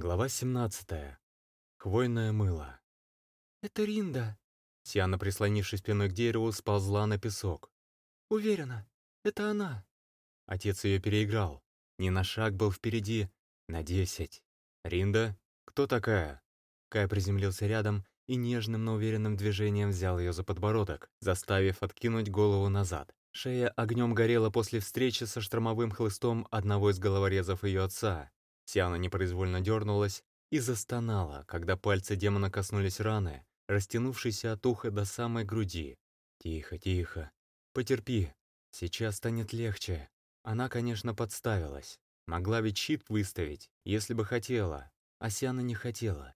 Глава 17. Хвойное мыло. «Это Ринда!» Сиана, прислонившись спиной к дереву, сползла на песок. «Уверена, это она!» Отец ее переиграл. Не на шаг был впереди, на десять. «Ринда? Кто такая?» Кай приземлился рядом и нежным, но уверенным движением взял ее за подбородок, заставив откинуть голову назад. Шея огнем горела после встречи со штормовым хлыстом одного из головорезов ее отца, Сиана непроизвольно дернулась и застонала, когда пальцы демона коснулись раны, растянувшейся от уха до самой груди. «Тихо, тихо. Потерпи. Сейчас станет легче». Она, конечно, подставилась. Могла ведь щит выставить, если бы хотела. А Сиана не хотела.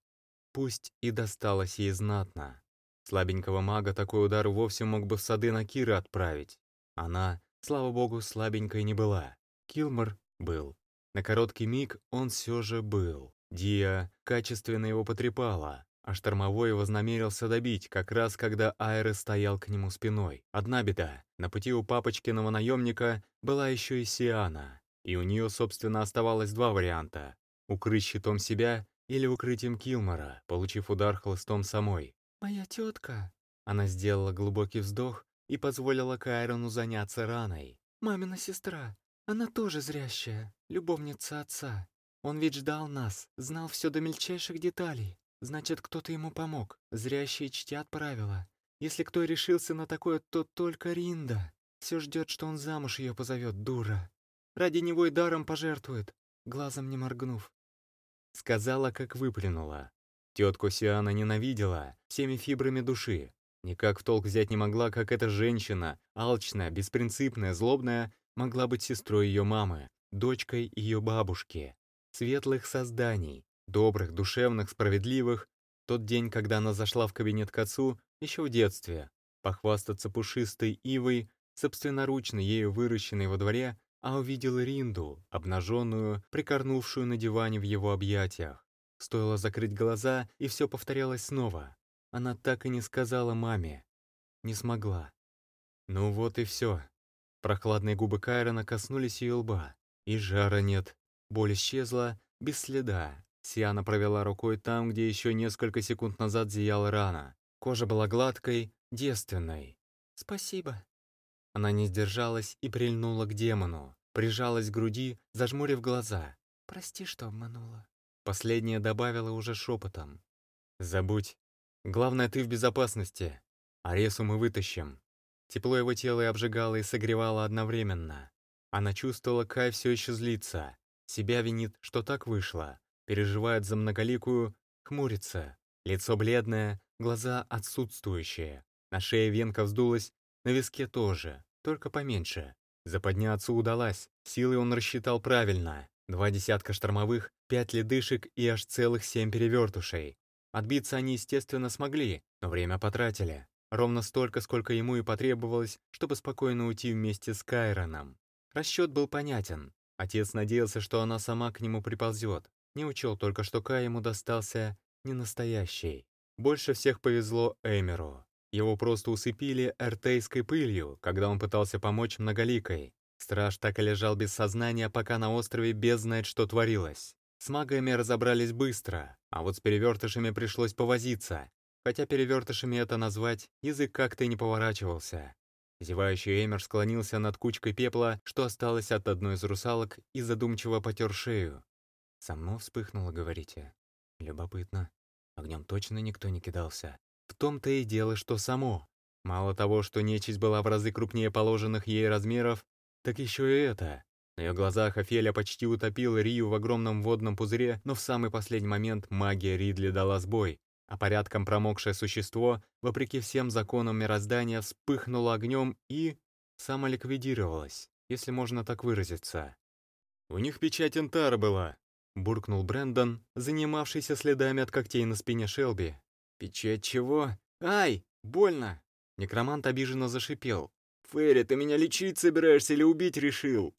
Пусть и досталось ей знатно. Слабенького мага такой удар вовсе мог бы в сады на Кира отправить. Она, слава богу, слабенькой не была. Килмор был. На короткий миг он все же был. Дия качественно его потрепала, а штормовой вознамерился добить, как раз когда Айрес стоял к нему спиной. Одна беда. На пути у папочкиного наемника была еще и Сиана, и у нее, собственно, оставалось два варианта. Укрыть щитом себя или укрытием Килмора, получив удар хлыстом самой. «Моя тетка!» Она сделала глубокий вздох и позволила Кайрону заняться раной. «Мамина сестра, она тоже зрящая, любовница отца. Он ведь ждал нас, знал все до мельчайших деталей. Значит, кто-то ему помог. Зрящие чтят правила. Если кто решился на такое, то только Ринда. Все ждет, что он замуж ее позовет, дура. Ради него и даром пожертвует, глазом не моргнув. Сказала, как выплюнула. Тетку Сиана ненавидела всеми фибрами души. Никак в толк взять не могла, как эта женщина, алчная, беспринципная, злобная, могла быть сестрой ее мамы, дочкой ее бабушки. Светлых созданий, добрых, душевных, справедливых. Тот день, когда она зашла в кабинет к отцу, еще в детстве, похвастаться пушистой ивой, собственноручно ею выращенной во дворе, а увидела Ринду, обнаженную, прикорнувшую на диване в его объятиях. Стоило закрыть глаза, и все повторялось снова. Она так и не сказала маме. Не смогла. Ну вот и все. Прохладные губы Кайрона коснулись ее лба. И жара нет. Боль исчезла, без следа. Сиана провела рукой там, где еще несколько секунд назад зияла рана. Кожа была гладкой, девственной. «Спасибо». Она не сдержалась и прильнула к демону. Прижалась к груди, зажмурив глаза. «Прости, что обманула». Последняя добавила уже шепотом. «Забудь. Главное, ты в безопасности. Аресу мы вытащим. Тепло его тела и обжигало и согревало одновременно. Она чувствовала, Кай все еще злится. Себя винит, что так вышло. Переживает за многоликую, хмурится. Лицо бледное, глаза отсутствующие. На шее венка вздулась, на виске тоже, только поменьше. Западня отцу удалась, силы он рассчитал правильно. Два десятка штормовых, пять ледышек и аж целых семь перевертушей. Отбиться они, естественно, смогли, но время потратили. Ровно столько, сколько ему и потребовалось, чтобы спокойно уйти вместе с Кайроном. Расчет был понятен. Отец надеялся, что она сама к нему приползет. Не учел только, что Кай ему достался не настоящий. Больше всех повезло Эмеру. Его просто усыпили эртейской пылью, когда он пытался помочь многоликой. Страж так и лежал без сознания, пока на острове без знает, что творилось. С магами разобрались быстро, а вот с перевертышами пришлось повозиться. Хотя перевертышами это назвать язык как-то и не поворачивался. Зевающий Эмер склонился над кучкой пепла, что осталось от одной из русалок, и задумчиво потер шею. «Само вспыхнуло, говорите? Любопытно. Огнем точно никто не кидался. В том-то и дело, что само. Мало того, что нечисть была в разы крупнее положенных ей размеров, так еще и это. На ее глазах Офелия почти утопила Рию в огромном водном пузыре, но в самый последний момент магия Ридли дала сбой, а порядком промокшее существо, вопреки всем законам мироздания, вспыхнуло огнем и самоликвидировалось, если можно так выразиться. «У них печать Интара была», — буркнул Брэндон, занимавшийся следами от когтей на спине Шелби. «Печать чего? Ай, больно!» Некромант обиженно зашипел. «Ферри, ты меня лечить собираешься или убить решил?»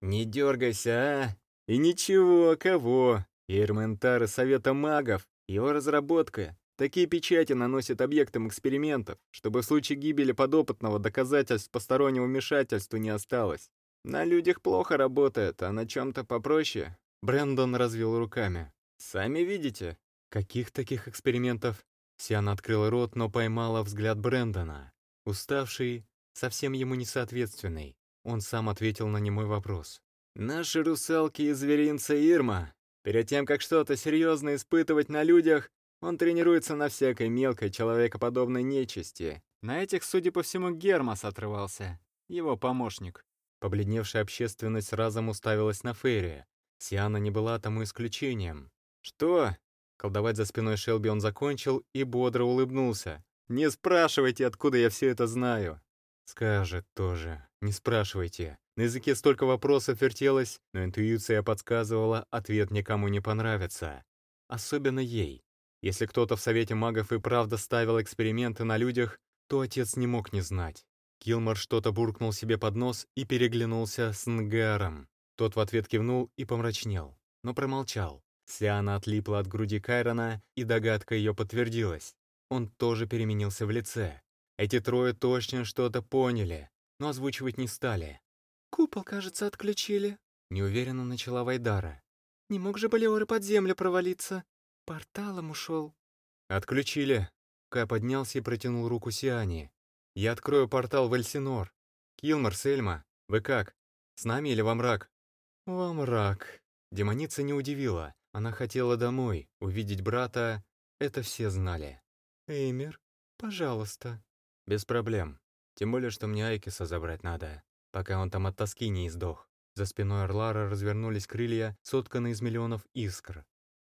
«Не дергайся, а! И ничего, кого? Ирментары Совета Магов его разработка. Такие печати наносят объектам экспериментов, чтобы в случае гибели подопытного доказательств постороннего вмешательства не осталось. На людях плохо работает, а на чем-то попроще. Брэндон развел руками. Сами видите. Каких таких экспериментов? Сиана открыла рот, но поймала взгляд Брэндона. Уставший, совсем ему несоответственный. Он сам ответил на немой вопрос. «Наши русалки и зверинца Ирма. Перед тем, как что-то серьезно испытывать на людях, он тренируется на всякой мелкой человекоподобной нечисти. На этих, судя по всему, Гермас отрывался. Его помощник. Побледневшая общественность разом уставилась на Ферри. Сиана не была тому исключением. «Что?» Колдовать за спиной Шелби он закончил и бодро улыбнулся. «Не спрашивайте, откуда я все это знаю!» Скажет тоже. Не спрашивайте. На языке столько вопросов вертелось, но интуиция подсказывала, ответ никому не понравится. Особенно ей. Если кто-то в Совете магов и правда ставил эксперименты на людях, то отец не мог не знать. Килмор что-то буркнул себе под нос и переглянулся с Нгаром. Тот в ответ кивнул и помрачнел, но промолчал. Сиана отлипла от груди Кайрона, и догадка ее подтвердилась. Он тоже переменился в лице. Эти трое точно что-то поняли, но озвучивать не стали. «Купол, кажется, отключили», — неуверенно начала Вайдара. «Не мог же Балиоры под землю провалиться? Порталом ушел». «Отключили». Кай поднялся и протянул руку Сиане. «Я открою портал в Эльсинор. Килмар, Сельма, вы как? С нами или во мрак?» «Во мрак». Демоница не удивила. Она хотела домой, увидеть брата. Это все знали. «Эймер, пожалуйста». «Без проблем. Тем более, что мне Айкиса забрать надо, пока он там от тоски не издох». За спиной Орлара развернулись крылья, сотканные из миллионов искр.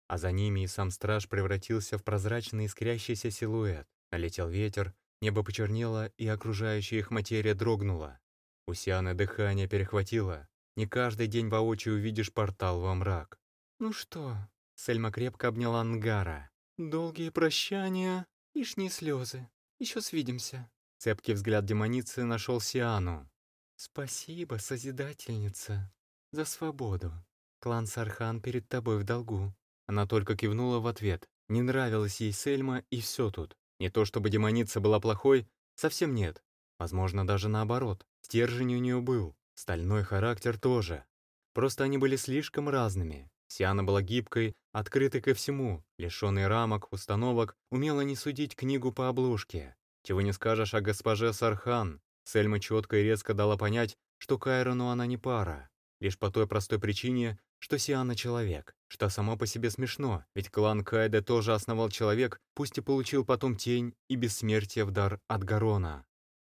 А за ними и сам страж превратился в прозрачный искрящийся силуэт. Налетел ветер, небо почернело, и окружающая их материя дрогнула. У дыхание перехватило. Не каждый день воочию увидишь портал во мрак. «Ну что?» Сельма крепко обняла Ангара. «Долгие прощания, лишние слезы. Еще свидимся». Цепкий взгляд демоницы нашел Сиану. «Спасибо, Созидательница, за свободу. Клан Сархан перед тобой в долгу». Она только кивнула в ответ. Не нравилась ей Сельма, и все тут. Не то чтобы демоница была плохой, совсем нет. Возможно, даже наоборот. Стержень у нее был, стальной характер тоже. Просто они были слишком разными. Сиана была гибкой, открытой ко всему, лишенной рамок, установок, умела не судить книгу по обложке. Чего не скажешь о госпоже Сархан. Сельма четко и резко дала понять, что Кайрону она не пара. Лишь по той простой причине, что Сиана человек, что само по себе смешно, ведь клан Кайда тоже основал человек, пусть и получил потом тень и бессмертие в дар от Гарона.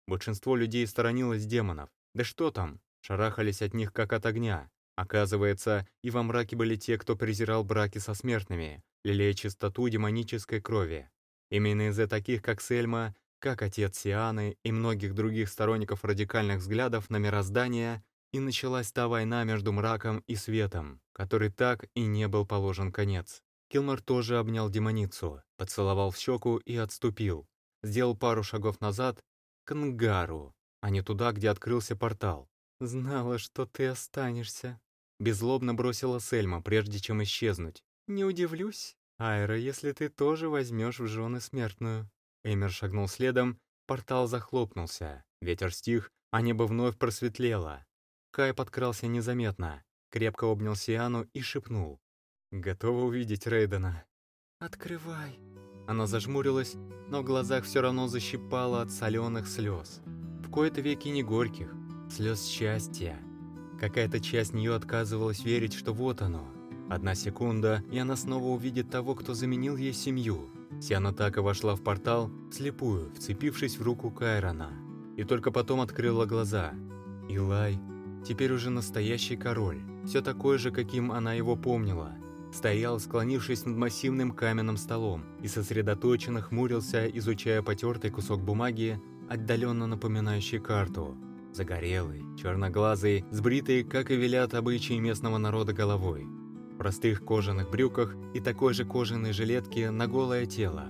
Большинство людей сторонилось демонов. Да что там, шарахались от них как от огня, Оказывается, и во мраке были те, кто презирал браки со смертными, лелея чистоту демонической крови. Именно из-за таких, как Сельма, как отец Сианы и многих других сторонников радикальных взглядов на мироздание, и началась та война между мраком и светом, который так и не был положен конец. Килмор тоже обнял демоницу, поцеловал в щеку и отступил. Сделал пару шагов назад к Нгару, а не туда, где открылся портал. «Знала, что ты останешься», Беззлобно бросила Сельма, прежде чем исчезнуть. «Не удивлюсь, Айра, если ты тоже возьмешь в жены смертную». Эмер шагнул следом, портал захлопнулся, ветер стих, а небо вновь просветлело. Кай подкрался незаметно, крепко обнял Сиану и шепнул. «Готова увидеть Рейдена?» «Открывай». Она зажмурилась, но в глазах все равно защипала от соленых слез. В кои-то веки не горьких, слез счастья. Какая-то часть нее отказывалась верить, что вот оно. Одна секунда, и она снова увидит того, кто заменил ей семью. Сиана так и вошла в портал, слепую, вцепившись в руку Кайрона. И только потом открыла глаза. Илай, теперь уже настоящий король, все такой же, каким она его помнила. Стоял, склонившись над массивным каменным столом, и сосредоточенно хмурился, изучая потертый кусок бумаги, отдаленно напоминающий карту. Загорелый, черноглазый, сбритый, как и велят обычаи местного народа головой. В простых кожаных брюках и такой же кожаной жилетке на голое тело.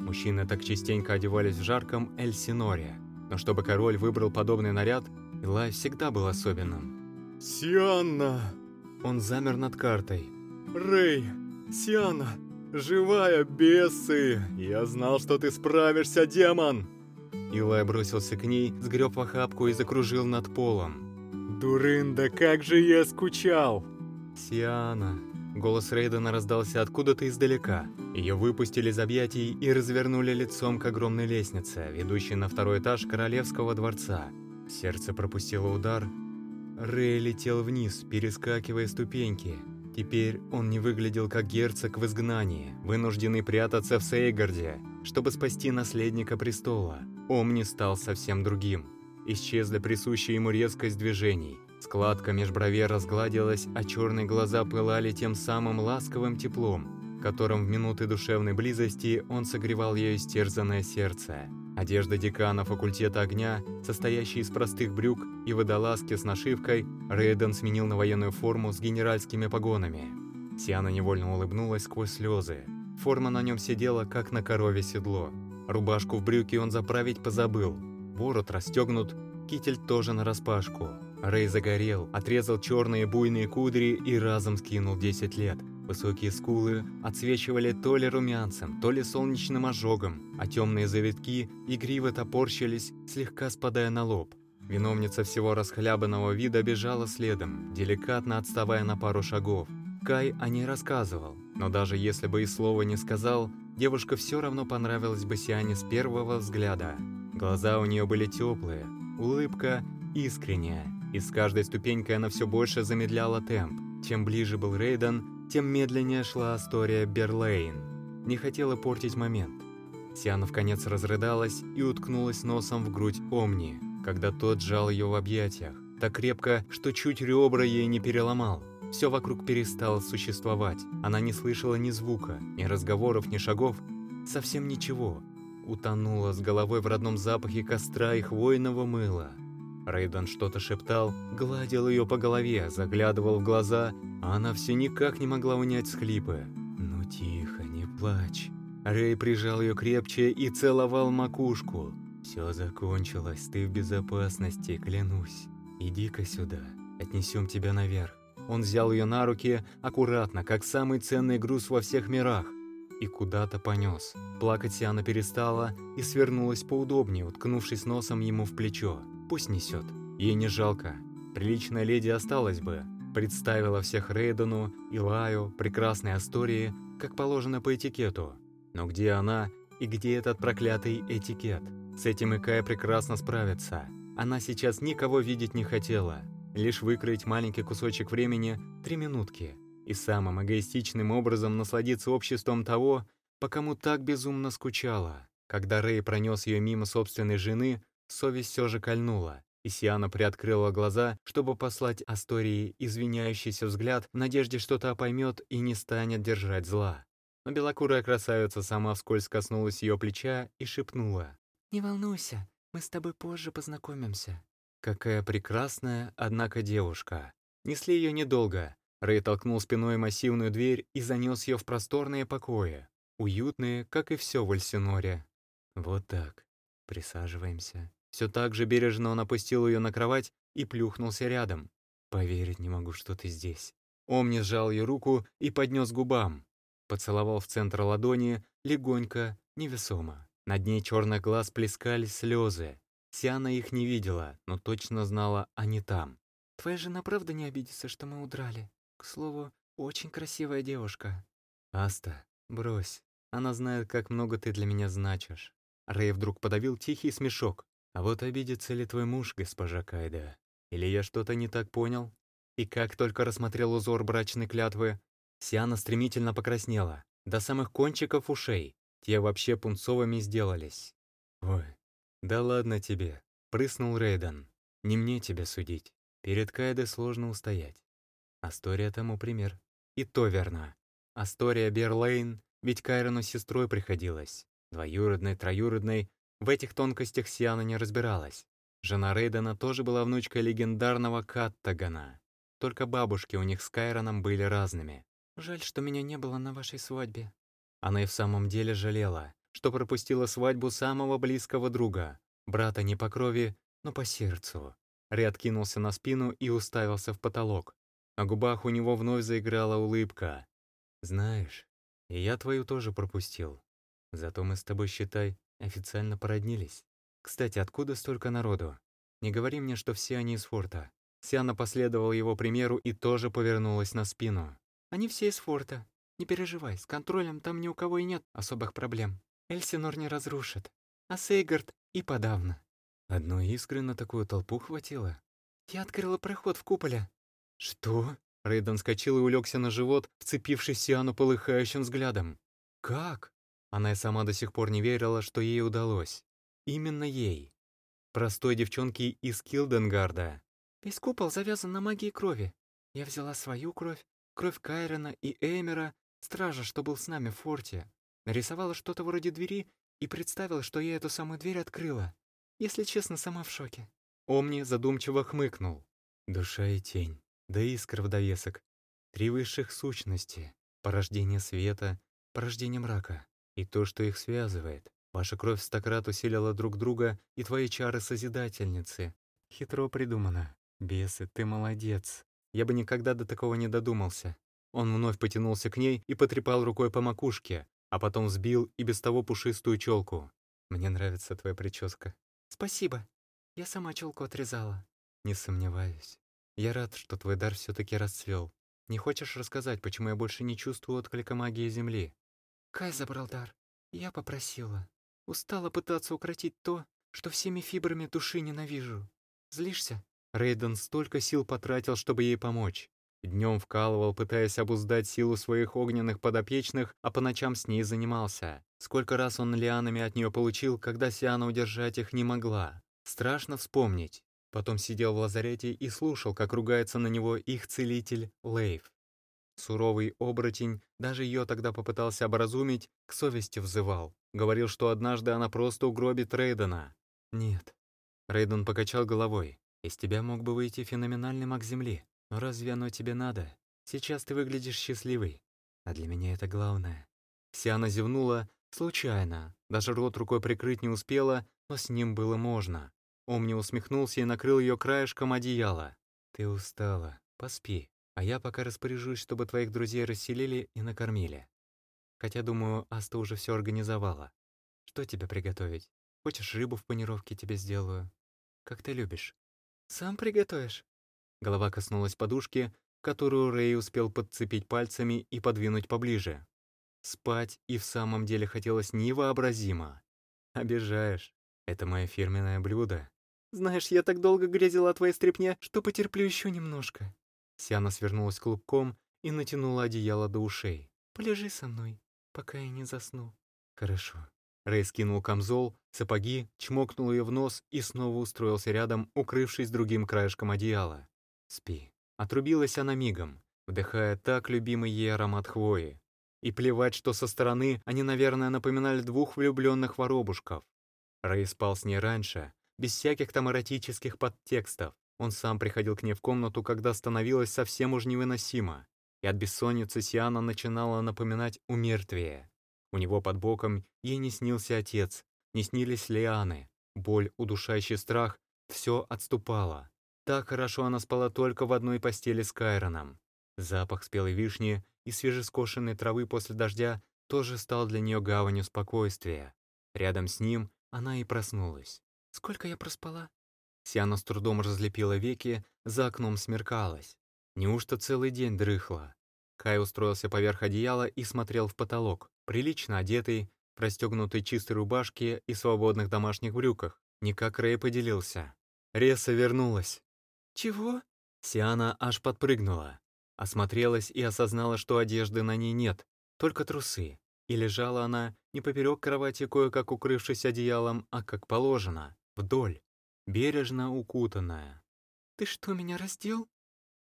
Мужчины так частенько одевались в жарком Эльсиноре, но чтобы король выбрал подобный наряд, Илай всегда был особенным. «Сианна!» Он замер над картой. «Рэй! Сианна! Живая, бесы! Я знал, что ты справишься, демон!» Илай бросился к ней, сгреб в охапку и закружил над полом. «Дурында, как же я скучал!» «Сиана!» Голос Рейдена раздался откуда-то издалека. Ее выпустили из объятий и развернули лицом к огромной лестнице, ведущей на второй этаж королевского дворца. Сердце пропустило удар. Рэй летел вниз, перескакивая ступеньки. Теперь он не выглядел как герцог в изгнании, вынужденный прятаться в Сейгарде, чтобы спасти наследника престола. Омни стал совсем другим. Исчезла присущая ему резкость движений. Складка меж бровей разгладилась, а черные глаза пылали тем самым ласковым теплом, которым в минуты душевной близости он согревал ее истерзанное сердце. Одежда декана факультета огня, состоящая из простых брюк и водолазки с нашивкой, Рейден сменил на военную форму с генеральскими погонами. Сиана невольно улыбнулась сквозь слезы. Форма на нем сидела, как на корове седло. Рубашку в брюки он заправить позабыл. Ворот расстегнут, китель тоже нараспашку. Рэй загорел, отрезал черные буйные кудри и разом скинул 10 лет. Высокие скулы отсвечивали то ли румянцем, то ли солнечным ожогом, а темные завитки игриво топорщились, слегка спадая на лоб. Виновница всего расхлябанного вида бежала следом, деликатно отставая на пару шагов. Кай о ней рассказывал, но даже если бы и слова не сказал, девушка все равно понравилась бы Сиане с первого взгляда. Глаза у нее были теплые, улыбка искренняя, и с каждой ступенькой она все больше замедляла темп. Чем ближе был Рейден, тем медленнее шла история Берлейн. Не хотела портить момент. Сиана в конец разрыдалась и уткнулась носом в грудь Омни, когда тот сжал ее в объятиях, так крепко, что чуть ребра ей не переломал. Все вокруг перестало существовать. Она не слышала ни звука, ни разговоров, ни шагов. Совсем ничего. Утонула с головой в родном запахе костра и хвойного мыла. Рейден что-то шептал, гладил ее по голове, заглядывал в глаза, а она все никак не могла унять схлипы. «Ну тихо, не плачь». Рэй прижал ее крепче и целовал макушку. «Все закончилось, ты в безопасности, клянусь. Иди-ка сюда, отнесем тебя наверх». Он взял ее на руки, аккуратно, как самый ценный груз во всех мирах, и куда-то понес. Плакать Сиана перестала и свернулась поудобнее, уткнувшись носом ему в плечо. Пусть несет. Ей не жалко. Приличная леди осталась бы. Представила всех Рейдену, Илаю, прекрасной Астории, как положено по этикету. Но где она и где этот проклятый этикет? С этим и Кая прекрасно справится. Она сейчас никого видеть не хотела. Лишь выкроить маленький кусочек времени, три минутки, и самым эгоистичным образом насладиться обществом того, по кому так безумно скучала. Когда Рэй пронес ее мимо собственной жены, Совесть все же кольнула, и Сиана приоткрыла глаза, чтобы послать Астории извиняющийся взгляд в надежде, что та поймет и не станет держать зла. Но белокурая красавица сама вскользь коснулась ее плеча и шепнула. «Не волнуйся, мы с тобой позже познакомимся». Какая прекрасная, однако, девушка. Несли ее недолго. Рэй толкнул спиной массивную дверь и занес ее в просторные покои. Уютные, как и все в Альсиноре. Вот так. Присаживаемся. Все так же бережно он опустил ее на кровать и плюхнулся рядом. «Поверить не могу, что ты здесь». Омни сжал ее руку и поднес губам. Поцеловал в центр ладони, легонько, невесомо. На дне черных глаз плескались слезы. Сиана их не видела, но точно знала, они там. «Твоя жена правда не обидится, что мы удрали? К слову, очень красивая девушка». «Аста, брось. Она знает, как много ты для меня значишь». Рэй вдруг подавил тихий смешок. А вот обидится ли твой муж, госпожа Кайда? Или я что-то не так понял? И как только рассмотрел узор брачной клятвы, Сиана стремительно покраснела, до самых кончиков ушей. Те вообще пунцовыми сделались. «Ой, да ладно тебе», — прыснул Рейден. «Не мне тебя судить. Перед Кайдой сложно устоять. Астория тому пример. И то верно. Астория Берлейн, ведь Кайрону сестрой приходилось. Двоюродной, троюродной, в этих тонкостях Сиана не разбиралась. Жена Рейдена тоже была внучкой легендарного Каттагана. Только бабушки у них с Кайроном были разными. «Жаль, что меня не было на вашей свадьбе». Она и в самом деле жалела, что пропустила свадьбу самого близкого друга, брата не по крови, но по сердцу. Рэй откинулся на спину и уставился в потолок. На губах у него вновь заиграла улыбка. «Знаешь, и я твою тоже пропустил. Зато мы с тобой, считай, Официально породнились. Кстати, откуда столько народу? Не говори мне, что все они из форта. Сиана последовал его примеру и тоже повернулась на спину. Они все из форта. Не переживай, с контролем там ни у кого и нет особых проблем. Эльсинор не разрушит. А Сейгард и подавно. Одной искры на такую толпу хватило. Я открыла проход в куполе. Что? Рейден скочил и улегся на живот, вцепившись Сиану полыхающим взглядом. Как? Она и сама до сих пор не верила, что ей удалось. Именно ей. Простой девчонке из Килденгарда. Весь купол завязан на магии крови. Я взяла свою кровь, кровь Кайрена и Эмера, стража, что был с нами в форте. Нарисовала что-то вроде двери и представила, что я эту самую дверь открыла. Если честно, сама в шоке. Омни задумчиво хмыкнул. Душа и тень, да искра в. Три высших сущности. Порождение света, порождение мрака. И то, что их связывает. Ваша кровь стократ усилила друг друга, и твои чары созидательницы. Хитро придумано. Бесы, ты молодец. Я бы никогда до такого не додумался. Он вновь потянулся к ней и потрепал рукой по макушке, а потом сбил и без того пушистую челку. Мне нравится твоя прическа. Спасибо. Я сама челку отрезала. Не сомневаюсь. Я рад, что твой дар все-таки расцвел. Не хочешь рассказать, почему я больше не чувствую отклика магии Земли? Кай забрал дар. Я попросила. Устала пытаться укротить то, что всеми фибрами души ненавижу. Злишься? Рейден столько сил потратил, чтобы ей помочь. Днем вкалывал, пытаясь обуздать силу своих огненных подопечных, а по ночам с ней занимался. Сколько раз он лианами от нее получил, когда Сиана удержать их не могла. Страшно вспомнить. Потом сидел в лазарете и слушал, как ругается на него их целитель Лейв. Суровый оборотень даже ее тогда попытался образумить, к совести взывал. Говорил, что однажды она просто угробит Рейдена. Нет. Рейден покачал головой. Из тебя мог бы выйти феноменальный маг Земли. Но разве оно тебе надо? Сейчас ты выглядишь счастливой. А для меня это главное. Сиана зевнула случайно. Даже рот рукой прикрыть не успела, но с ним было можно. Омни усмехнулся и накрыл ее краешком одеяла. «Ты устала. Поспи. А я пока распоряжусь, чтобы твоих друзей расселили и накормили. Хотя, думаю, Аста уже все организовала. Что тебе приготовить? Хочешь, рыбу в панировке тебе сделаю? Как ты любишь? Сам приготовишь? Голова коснулась подушки, которую Рэй успел подцепить пальцами и подвинуть поближе. Спать и в самом деле хотелось невообразимо. Обижаешь. Это мое фирменное блюдо. Знаешь, я так долго грезила о твоей стряпне, что потерплю еще немножко. Сиана свернулась клубком и натянула одеяло до ушей. «Полежи со мной, пока я не засну». «Хорошо». Рэй скинул камзол, сапоги, чмокнул ее в нос и снова устроился рядом, укрывшись другим краешком одеяла. «Спи». Отрубилась она мигом, вдыхая так любимый ей аромат хвои. И плевать, что со стороны они, наверное, напоминали двух влюбленных воробушков. Рэй спал с ней раньше, без всяких там эротических подтекстов, он сам приходил к ней в комнату, когда становилось совсем уж невыносимо, и от бессонницы Сиана начинала напоминать умертвие. У него под боком ей не снился отец, не снились лианы, боль, удушающий страх — все отступало. Так хорошо она спала только в одной постели с Кайроном. Запах спелой вишни и свежескошенной травы после дождя тоже стал для нее гаванью спокойствия. Рядом с ним она и проснулась. «Сколько я проспала?» Сиана с трудом разлепила веки, за окном смеркалось. Неужто целый день дрыхла? Кай устроился поверх одеяла и смотрел в потолок, прилично одетый, простегнутый чистой рубашке и свободных домашних брюках. Никак Рэй поделился. Реса вернулась. «Чего?» Сиана аж подпрыгнула. Осмотрелась и осознала, что одежды на ней нет, только трусы. И лежала она не поперек кровати, кое-как укрывшись одеялом, а как положено, вдоль бережно укутанная. «Ты что, меня раздел?»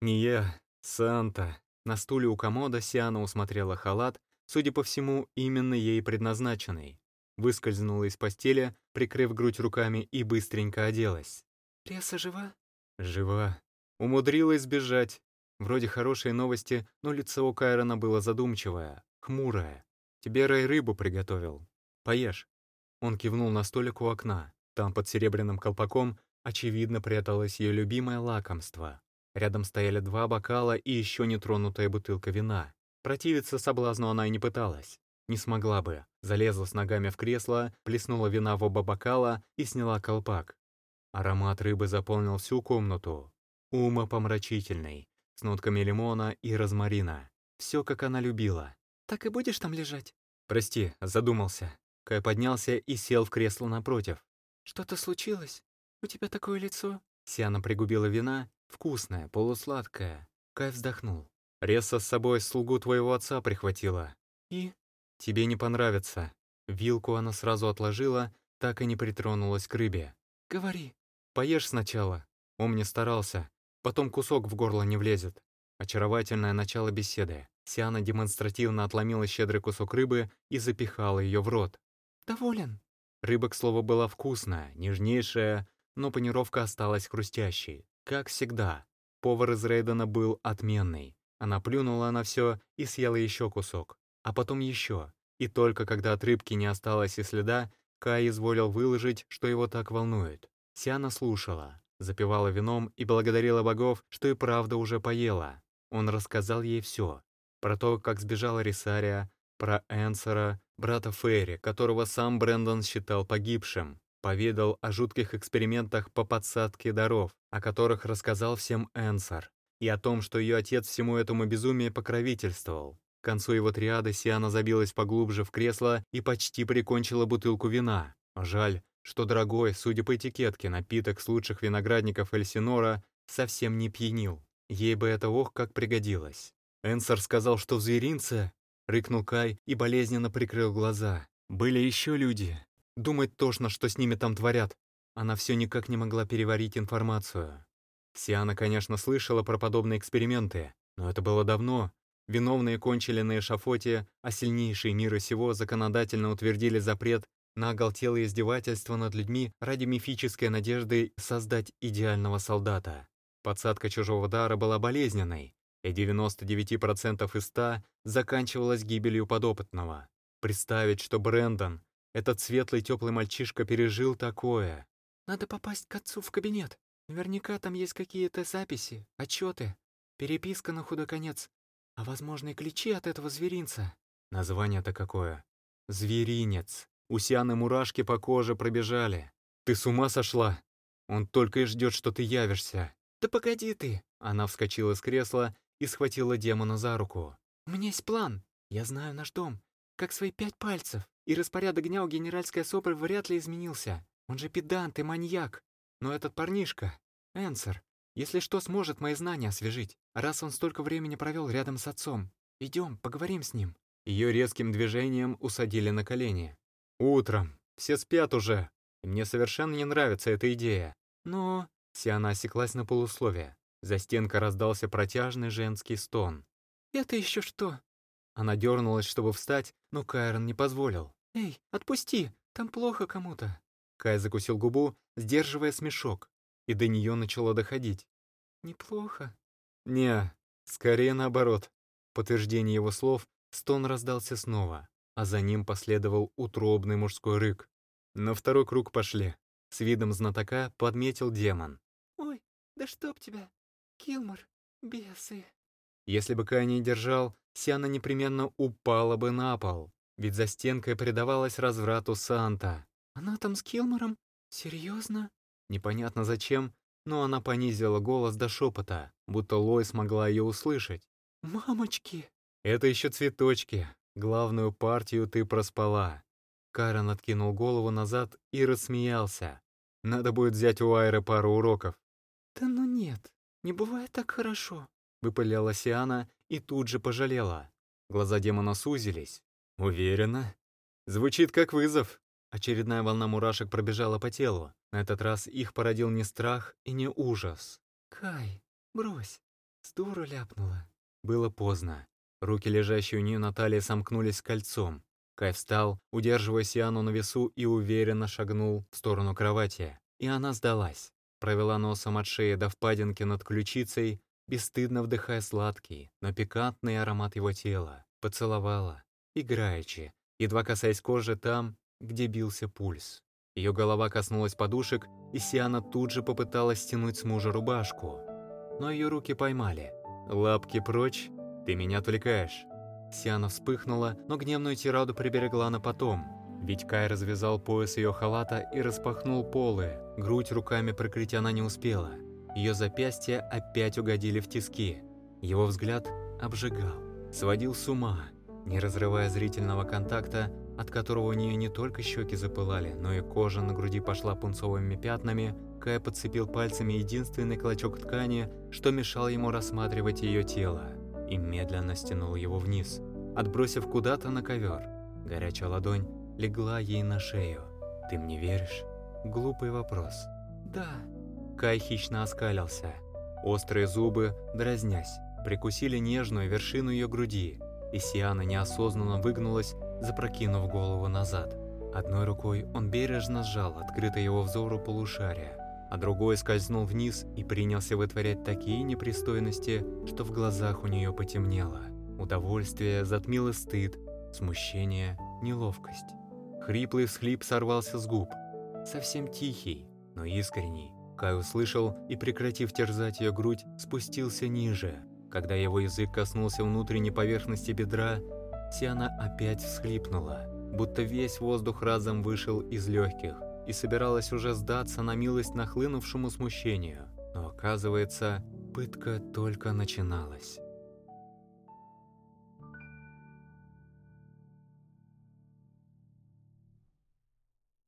«Не я, Санта». На стуле у комода Сиана усмотрела халат, судя по всему, именно ей предназначенный. Выскользнула из постели, прикрыв грудь руками, и быстренько оделась. «Реса жива?» «Жива. Умудрилась сбежать. Вроде хорошие новости, но лицо у Кайрона было задумчивое, хмурое. Тебе Рэй рыбу приготовил. Поешь». Он кивнул на столик у окна. Там под серебряным колпаком, очевидно, пряталось ее любимое лакомство. Рядом стояли два бокала и еще нетронутая бутылка вина. Противиться соблазну она и не пыталась. Не смогла бы. Залезла с ногами в кресло, плеснула вина в оба бокала и сняла колпак. Аромат рыбы заполнил всю комнату. Ума помрачительный, с нотками лимона и розмарина. Все, как она любила. «Так и будешь там лежать?» «Прости, задумался». Кай поднялся и сел в кресло напротив. «Что-то случилось? У тебя такое лицо?» Сиана пригубила вина, вкусное, полусладкое. Кай вздохнул. «Ресса с собой слугу твоего отца прихватила». «И?» «Тебе не понравится». Вилку она сразу отложила, так и не притронулась к рыбе. «Говори». «Поешь сначала». Он не старался. Потом кусок в горло не влезет. Очаровательное начало беседы. Сиана демонстративно отломила щедрый кусок рыбы и запихала ее в рот. «Доволен?» Рыба, к слову, была вкусная, нежнейшая, но панировка осталась хрустящей. Как всегда, повар из Рейдена был отменный. Она плюнула на все и съела еще кусок, а потом еще. И только когда от рыбки не осталось и следа, Кай изволил выложить, что его так волнует. Сиана слушала, запивала вином и благодарила богов, что и правда уже поела. Он рассказал ей все. Про то, как сбежала Рисария, про Энсера, брата Ферри, которого сам Брэндон считал погибшим. Поведал о жутких экспериментах по подсадке даров, о которых рассказал всем Энсер, и о том, что ее отец всему этому безумию покровительствовал. К концу его триады Сиана забилась поглубже в кресло и почти прикончила бутылку вина. Жаль, что дорогой, судя по этикетке, напиток с лучших виноградников Эльсинора совсем не пьянил. Ей бы это ох как пригодилось. Энсер сказал, что в зверинце, рыкнул Кай и болезненно прикрыл глаза. Были еще люди. Думать тошно, что с ними там творят. Она все никак не могла переварить информацию. Сиана, конечно, слышала про подобные эксперименты, но это было давно. Виновные кончили на эшафоте, а сильнейшие мира сего законодательно утвердили запрет на оголтелые издевательства над людьми ради мифической надежды создать идеального солдата. Подсадка чужого дара была болезненной, и 99% из 100 заканчивалась гибелью подопытного. Представить, что Брэндон, этот светлый теплый мальчишка, пережил такое. «Надо попасть к отцу в кабинет. Наверняка там есть какие-то записи, отчеты, переписка на худой конец, а, возможно, и ключи от этого зверинца». Название-то какое? Зверинец. У Сианы мурашки по коже пробежали. «Ты с ума сошла? Он только и ждет, что ты явишься». «Да погоди ты!» Она вскочила с кресла и схватила демона за руку. «У меня есть план. Я знаю наш дом. Как свои пять пальцев. И распорядок дня у генеральской особы вряд ли изменился. Он же педант и маньяк. Но этот парнишка, Энсер, если что, сможет мои знания освежить, раз он столько времени провел рядом с отцом. Идем, поговорим с ним». Ее резким движением усадили на колени. «Утром. Все спят уже. И мне совершенно не нравится эта идея. Но...» Сиана осеклась на полусловие. За стенкой раздался протяжный женский стон. «Это еще что?» Она дернулась, чтобы встать, но Кайрон не позволил. «Эй, отпусти! Там плохо кому-то!» Кай закусил губу, сдерживая смешок, и до нее начало доходить. «Неплохо?» «Не, скорее наоборот». В подтверждение его слов стон раздался снова, а за ним последовал утробный мужской рык. На второй круг пошли. С видом знатока подметил демон. «Ой, да чтоб тебя! Килмор, бесы!» Если бы Кай не держал, Сиана непременно упала бы на пол, ведь за стенкой предавалась разврату Санта. «Она там с Килмором? Серьезно?» Непонятно зачем, но она понизила голос до шепота, будто Лой смогла ее услышать. «Мамочки!» «Это еще цветочки. Главную партию ты проспала». Карен откинул голову назад и рассмеялся. «Надо будет взять у Айры пару уроков». «Да ну нет, не бывает так хорошо», — выпалила Сиана и тут же пожалела. Глаза демона сузились. «Уверена?» «Звучит как вызов». Очередная волна мурашек пробежала по телу. На этот раз их породил не страх и не ужас. «Кай, брось, с ляпнула». Было поздно. Руки, лежащие у нее на талии, сомкнулись кольцом. Кай встал, удерживая Сиану на весу и уверенно шагнул в сторону кровати. И она сдалась. Провела носом от шеи до впадинки над ключицей, бесстыдно вдыхая сладкий, но пикантный аромат его тела. Поцеловала, играючи, едва касаясь кожи там, где бился пульс. Ее голова коснулась подушек, и Сиана тут же попыталась стянуть с мужа рубашку. Но ее руки поймали. «Лапки прочь, ты меня отвлекаешь». Сиана вспыхнула, но гневную тираду приберегла на потом. Ведь Кай развязал пояс ее халата и распахнул полы. Грудь руками прикрыть она не успела. Ее запястья опять угодили в тиски. Его взгляд обжигал. сводил с ума. Не разрывая зрительного контакта, от которого у нее не только щеки запылали, но и кожа на груди пошла пунцовыми пятнами, Кай подцепил пальцами единственный клочок ткани, что мешал ему рассматривать ее тело, и медленно стянул его вниз, отбросив куда-то на ковер. Горячая ладонь легла ей на шею. «Ты мне веришь?» Глупый вопрос. «Да». Кай хищно оскалился. Острые зубы, дразнясь, прикусили нежную вершину ее груди, и Сиана неосознанно выгнулась, запрокинув голову назад. Одной рукой он бережно сжал открытое его взору полушарие, а другой скользнул вниз и принялся вытворять такие непристойности, что в глазах у нее потемнело. Удовольствие затмило стыд, смущение, неловкость. Хриплый всхлип сорвался с губ, совсем тихий, но искренний. Кай услышал и, прекратив терзать ее грудь, спустился ниже. Когда его язык коснулся внутренней поверхности бедра, Сиана опять всхлипнула, будто весь воздух разом вышел из легких и собиралась уже сдаться на милость нахлынувшему смущению. Но оказывается, пытка только начиналась.